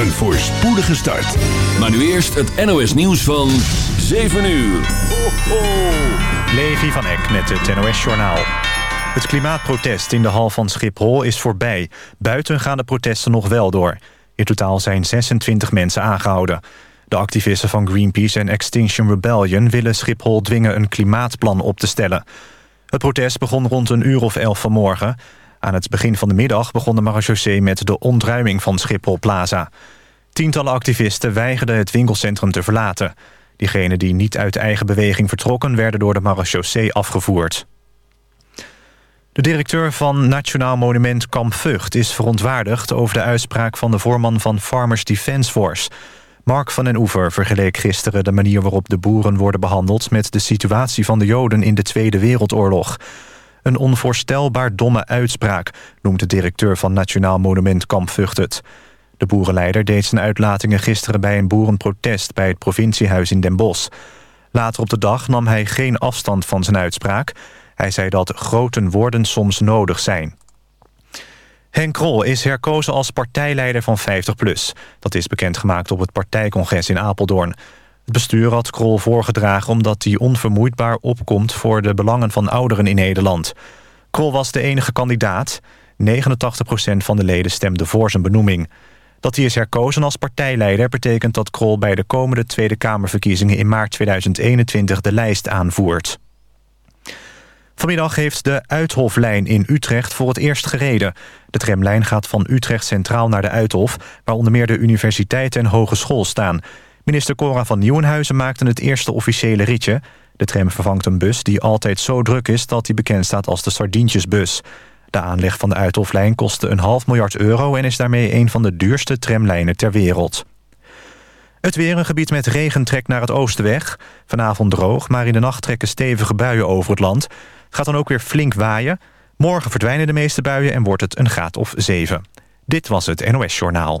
Een voorspoedige start. Maar nu eerst het NOS nieuws van 7 uur. Ho, ho. Levi van Eck met het NOS Journaal. Het klimaatprotest in de hal van Schiphol is voorbij. Buiten gaan de protesten nog wel door. In totaal zijn 26 mensen aangehouden. De activisten van Greenpeace en Extinction Rebellion... willen Schiphol dwingen een klimaatplan op te stellen. Het protest begon rond een uur of elf vanmorgen. Aan het begin van de middag begon de marechaussee... met de ontruiming van Schiphol Plaza. Tientallen activisten weigerden het winkelcentrum te verlaten. Diegenen die niet uit eigen beweging vertrokken... werden door de marechaussee afgevoerd. De directeur van Nationaal Monument Kamp Vught is verontwaardigd... over de uitspraak van de voorman van Farmers Defence Force... Mark van den Oever vergeleek gisteren de manier waarop de boeren worden behandeld... met de situatie van de Joden in de Tweede Wereldoorlog. Een onvoorstelbaar domme uitspraak, noemt de directeur van Nationaal Monument Kamp Vught. De boerenleider deed zijn uitlatingen gisteren bij een boerenprotest... bij het provinciehuis in Den Bosch. Later op de dag nam hij geen afstand van zijn uitspraak. Hij zei dat grote woorden soms nodig zijn. Henk Krol is herkozen als partijleider van 50PLUS. Dat is bekendgemaakt op het partijcongres in Apeldoorn. Het bestuur had Krol voorgedragen omdat hij onvermoeidbaar opkomt... voor de belangen van ouderen in Nederland. Krol was de enige kandidaat. 89% van de leden stemde voor zijn benoeming. Dat hij is herkozen als partijleider betekent dat Krol... bij de komende Tweede Kamerverkiezingen in maart 2021 de lijst aanvoert. Vanmiddag heeft de Uithoflijn in Utrecht voor het eerst gereden. De tramlijn gaat van Utrecht Centraal naar de Uithof... waar onder meer de universiteit en hogeschool staan. Minister Cora van Nieuwenhuizen maakte het eerste officiële ritje. De tram vervangt een bus die altijd zo druk is... dat die bekend staat als de Sardientjesbus. De aanleg van de Uithoflijn kostte een half miljard euro... en is daarmee een van de duurste tramlijnen ter wereld. Het weer een gebied met regen trekt naar het oosten weg. Vanavond droog, maar in de nacht trekken stevige buien over het land gaat dan ook weer flink waaien. Morgen verdwijnen de meeste buien en wordt het een graad of 7. Dit was het NOS Journaal.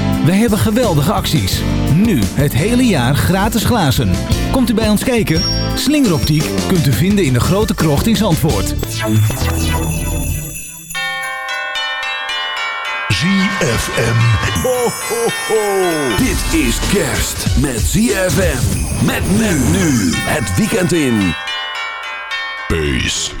Wij hebben geweldige acties. Nu het hele jaar gratis glazen. Komt u bij ons kijken? Slingeroptiek kunt u vinden in de grote krocht in Zandvoort. ZFM. Ho, ho, ho. Dit is kerst met ZFM. Met men nu. Het weekend in. Peace.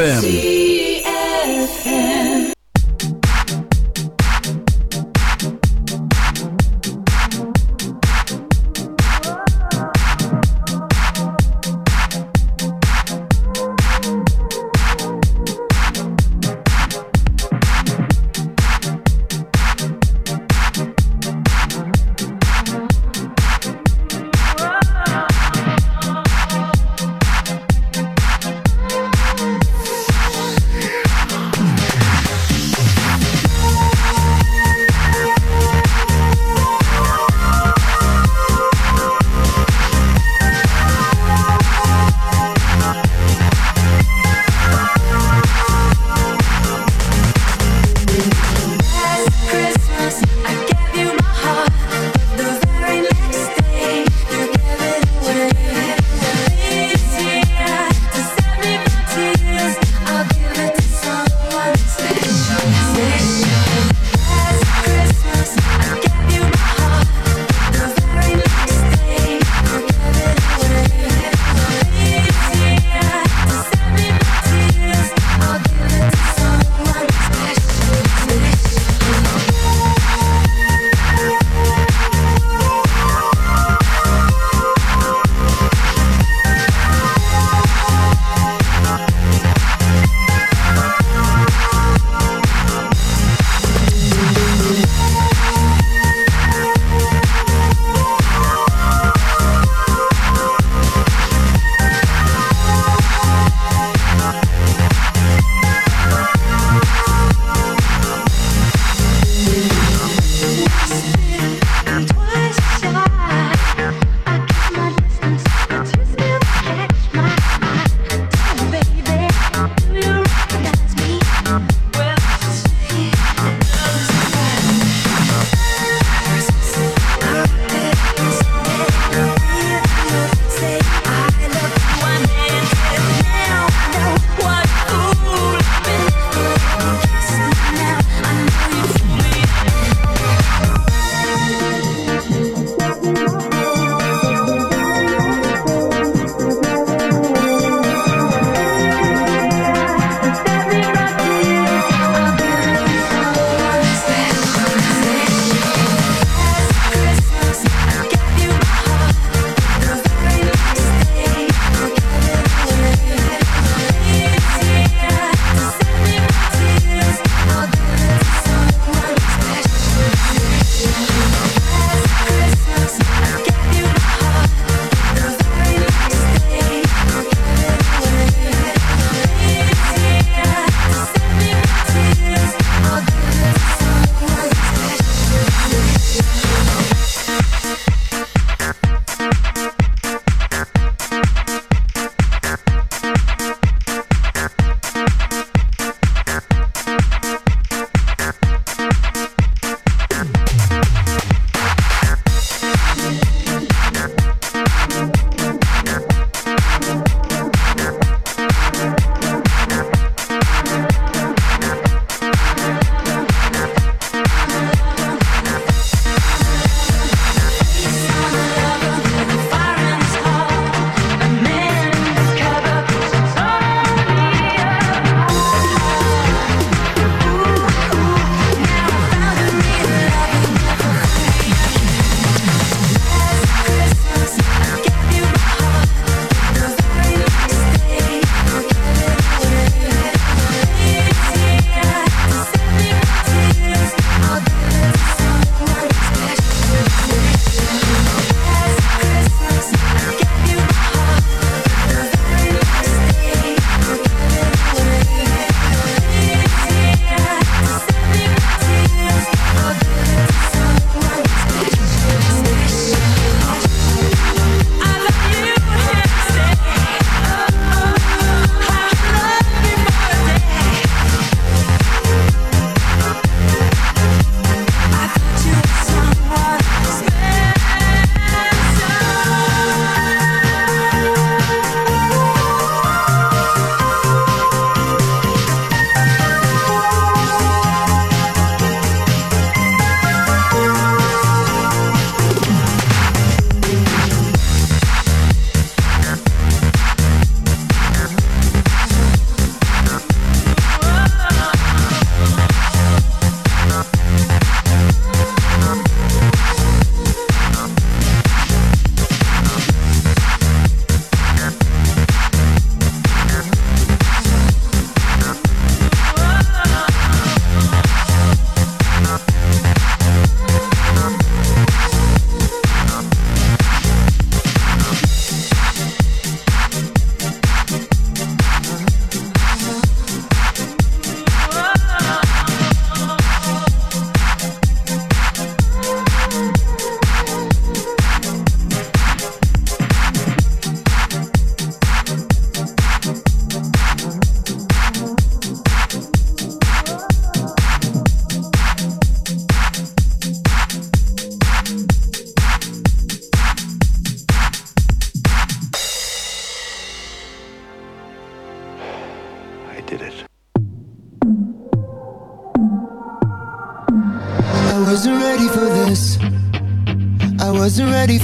ZFM.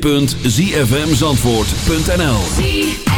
www.zfmzandvoort.nl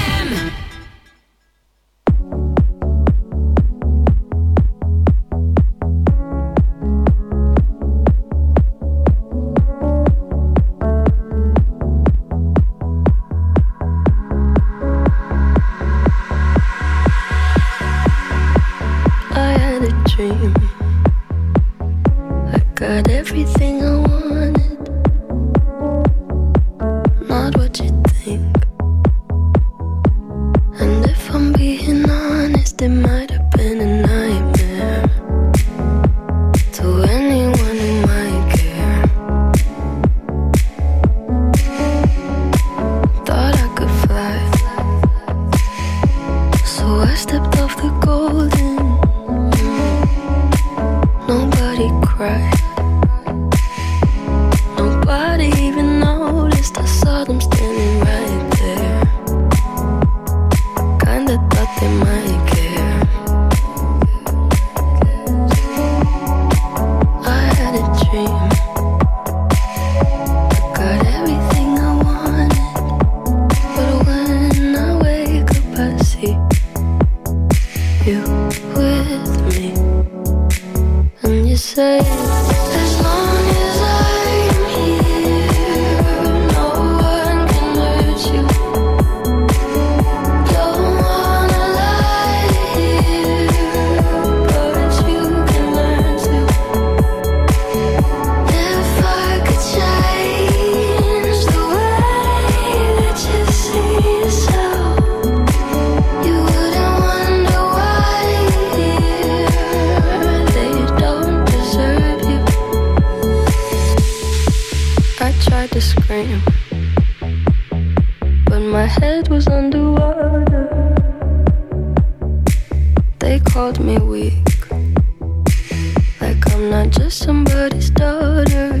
scream. But my head was underwater. They called me weak. Like I'm not just somebody's daughter.